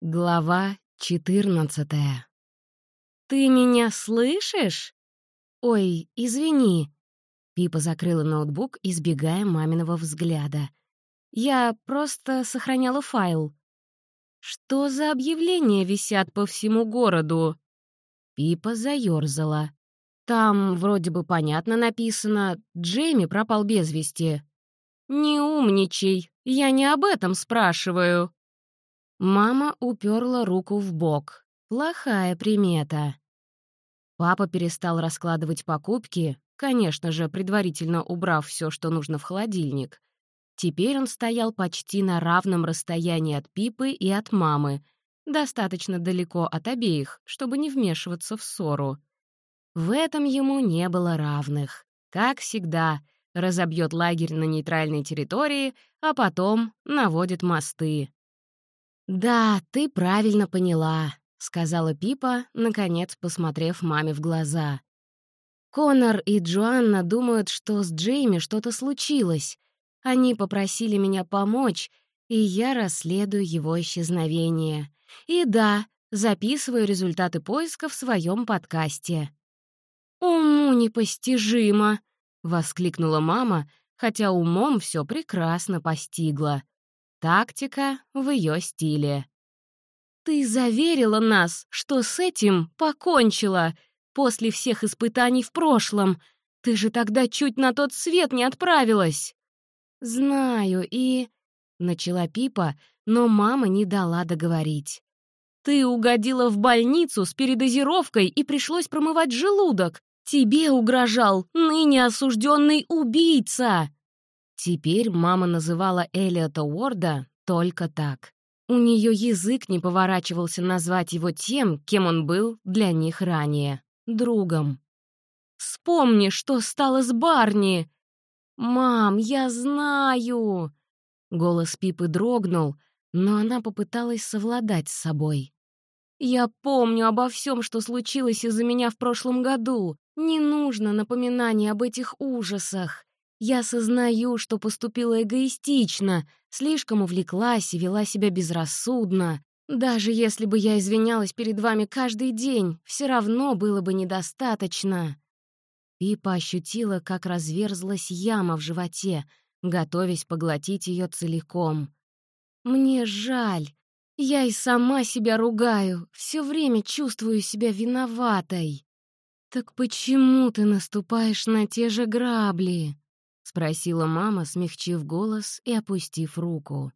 Глава четырнадцатая. «Ты меня слышишь?» «Ой, извини». Пипа закрыла ноутбук, избегая маминого взгляда. «Я просто сохраняла файл». «Что за объявления висят по всему городу?» Пипа заёрзала. «Там вроде бы понятно написано «Джейми пропал без вести». «Не умничай, я не об этом спрашиваю». Мама уперла руку в бок. Плохая примета. Папа перестал раскладывать покупки, конечно же, предварительно убрав все, что нужно в холодильник. Теперь он стоял почти на равном расстоянии от Пипы и от мамы, достаточно далеко от обеих, чтобы не вмешиваться в ссору. В этом ему не было равных. Как всегда, разобьет лагерь на нейтральной территории, а потом наводит мосты. «Да, ты правильно поняла», — сказала Пипа, наконец посмотрев маме в глаза. «Конор и Джоанна думают, что с Джейми что-то случилось. Они попросили меня помочь, и я расследую его исчезновение. И да, записываю результаты поиска в своем подкасте». «Уму непостижимо!» — воскликнула мама, хотя умом все прекрасно постигла. Тактика в ее стиле. «Ты заверила нас, что с этим покончила после всех испытаний в прошлом. Ты же тогда чуть на тот свет не отправилась!» «Знаю, и...» — начала Пипа, но мама не дала договорить. «Ты угодила в больницу с передозировкой и пришлось промывать желудок. Тебе угрожал ныне осужденный убийца!» Теперь мама называла Элиота Уорда только так. У нее язык не поворачивался назвать его тем, кем он был для них ранее — другом. «Вспомни, что стало с Барни!» «Мам, я знаю!» Голос Пипы дрогнул, но она попыталась совладать с собой. «Я помню обо всем, что случилось из-за меня в прошлом году. Не нужно напоминаний об этих ужасах. Я сознаю, что поступила эгоистично, слишком увлеклась и вела себя безрассудно. Даже если бы я извинялась перед вами каждый день, все равно было бы недостаточно». Пипа ощутила, как разверзлась яма в животе, готовясь поглотить ее целиком. «Мне жаль. Я и сама себя ругаю, все время чувствую себя виноватой». «Так почему ты наступаешь на те же грабли?» — спросила мама, смягчив голос и опустив руку.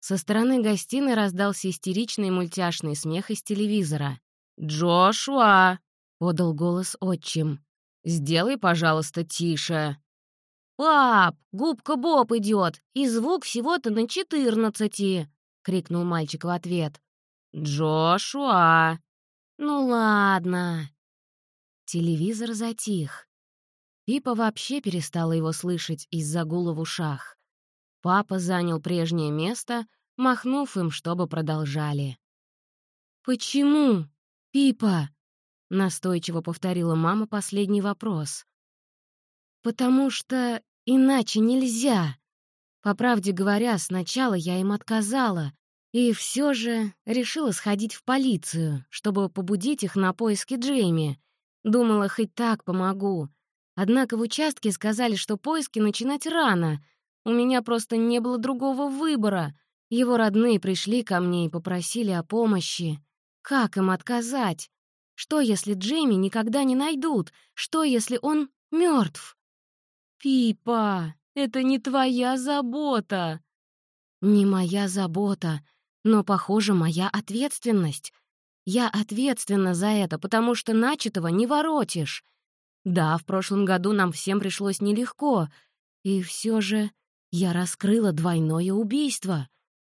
Со стороны гостиной раздался истеричный мультяшный смех из телевизора. «Джошуа!» — подал голос отчим. «Сделай, пожалуйста, тише». «Пап, губка Боб идет, и звук всего-то на четырнадцати!» — крикнул мальчик в ответ. «Джошуа!» «Ну ладно». Телевизор затих. Пипа вообще перестала его слышать из-за гула в ушах. Папа занял прежнее место, махнув им, чтобы продолжали. «Почему, Пипа?» — настойчиво повторила мама последний вопрос. «Потому что иначе нельзя. По правде говоря, сначала я им отказала, и все же решила сходить в полицию, чтобы побудить их на поиски Джейми. Думала, хоть так помогу. Однако в участке сказали, что поиски начинать рано. У меня просто не было другого выбора. Его родные пришли ко мне и попросили о помощи. Как им отказать? Что, если Джейми никогда не найдут? Что, если он мертв? «Пипа, это не твоя забота!» «Не моя забота, но, похоже, моя ответственность. Я ответственна за это, потому что начатого не воротишь. Да, в прошлом году нам всем пришлось нелегко, и все же я раскрыла двойное убийство.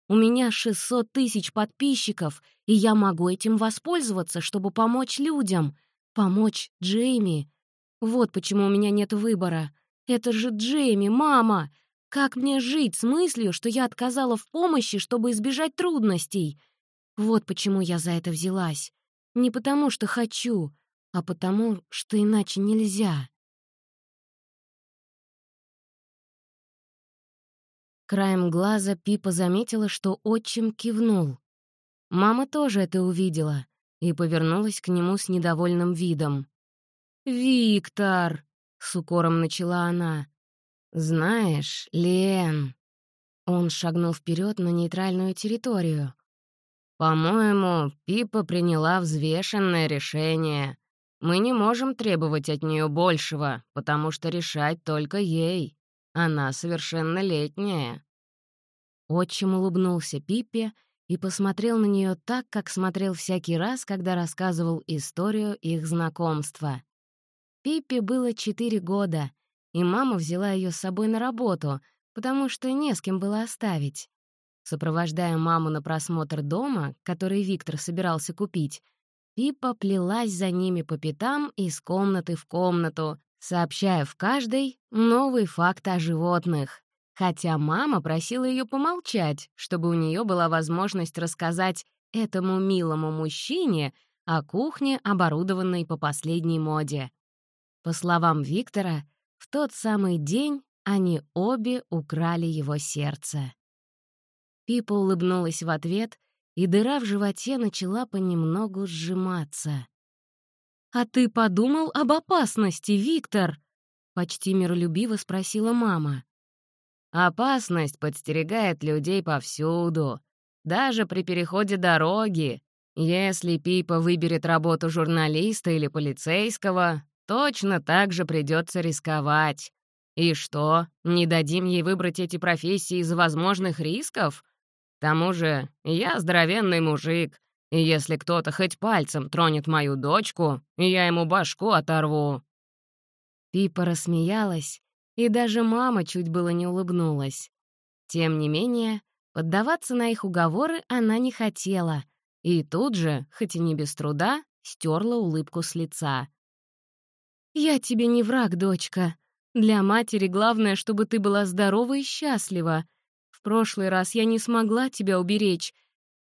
У меня 600 тысяч подписчиков, и я могу этим воспользоваться, чтобы помочь людям, помочь Джейми. Вот почему у меня нет выбора. Это же Джейми, мама! Как мне жить с мыслью, что я отказала в помощи, чтобы избежать трудностей? Вот почему я за это взялась. Не потому что хочу, а потому, что иначе нельзя. Краем глаза Пипа заметила, что отчим кивнул. Мама тоже это увидела и повернулась к нему с недовольным видом. «Виктор!» — с укором начала она. «Знаешь, Лен...» Он шагнул вперед на нейтральную территорию. «По-моему, Пипа приняла взвешенное решение. Мы не можем требовать от нее большего, потому что решать только ей. Она совершеннолетняя». Отчим улыбнулся Пиппе и посмотрел на нее так, как смотрел всякий раз, когда рассказывал историю их знакомства. Пиппе было четыре года, и мама взяла ее с собой на работу, потому что не с кем было оставить. Сопровождая маму на просмотр дома, который Виктор собирался купить, Пиппа плелась за ними по пятам из комнаты в комнату, сообщая в каждой новый факт о животных. Хотя мама просила ее помолчать, чтобы у нее была возможность рассказать этому милому мужчине о кухне, оборудованной по последней моде. По словам Виктора, в тот самый день они обе украли его сердце. Пипа улыбнулась в ответ, и дыра в животе начала понемногу сжиматься. «А ты подумал об опасности, Виктор?» — почти миролюбиво спросила мама. «Опасность подстерегает людей повсюду, даже при переходе дороги. Если Пипа выберет работу журналиста или полицейского, точно так же придется рисковать. И что, не дадим ей выбрать эти профессии из-за возможных рисков? К тому же я здоровенный мужик, и если кто-то хоть пальцем тронет мою дочку, я ему башку оторву». Пипа рассмеялась, и даже мама чуть было не улыбнулась. Тем не менее, поддаваться на их уговоры она не хотела, и тут же, хоть и не без труда, стерла улыбку с лица. «Я тебе не враг, дочка. Для матери главное, чтобы ты была здорова и счастлива. В прошлый раз я не смогла тебя уберечь.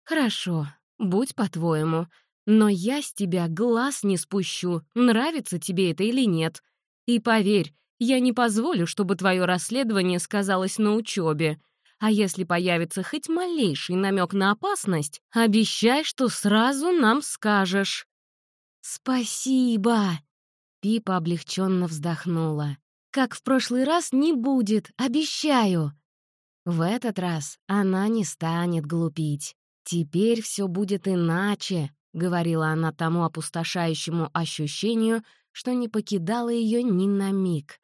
Хорошо, будь по-твоему. Но я с тебя глаз не спущу, нравится тебе это или нет. И поверь, я не позволю, чтобы твое расследование сказалось на учебе. А если появится хоть малейший намек на опасность, обещай, что сразу нам скажешь». «Спасибо!» Пипа облегченно вздохнула. «Как в прошлый раз не будет, обещаю!» В этот раз она не станет глупить. «Теперь все будет иначе», — говорила она тому опустошающему ощущению, что не покидало ее ни на миг.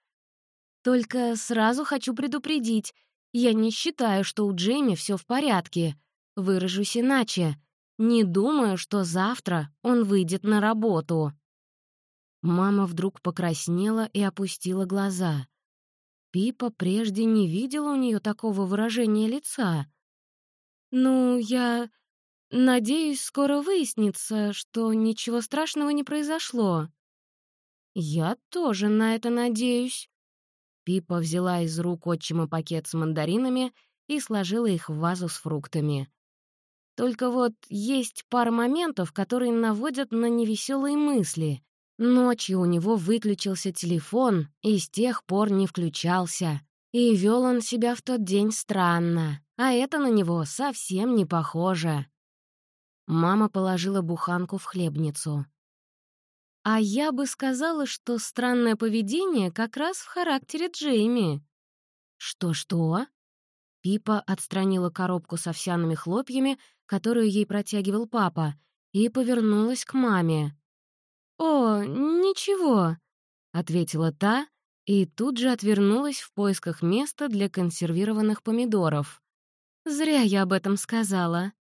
«Только сразу хочу предупредить, я не считаю, что у Джейми все в порядке. Выражусь иначе. Не думаю, что завтра он выйдет на работу». Мама вдруг покраснела и опустила глаза. Пипа прежде не видела у нее такого выражения лица. «Ну, я... надеюсь, скоро выяснится, что ничего страшного не произошло». «Я тоже на это надеюсь». Пипа взяла из рук отчима пакет с мандаринами и сложила их в вазу с фруктами. Только вот есть пара моментов, которые наводят на невеселые мысли. Ночью у него выключился телефон и с тех пор не включался. И вел он себя в тот день странно, а это на него совсем не похоже. Мама положила буханку в хлебницу. А я бы сказала, что странное поведение как раз в характере Джейми. Что-что? Пипа отстранила коробку с овсяными хлопьями, которую ей протягивал папа, и повернулась к маме. «О, ничего», — ответила та и тут же отвернулась в поисках места для консервированных помидоров. «Зря я об этом сказала».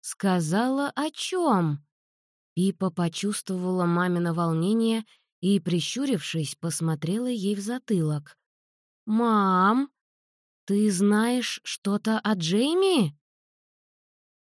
«Сказала о чем? Пипа почувствовала мамино волнение и, прищурившись, посмотрела ей в затылок. «Мам, ты знаешь что-то о Джейми?»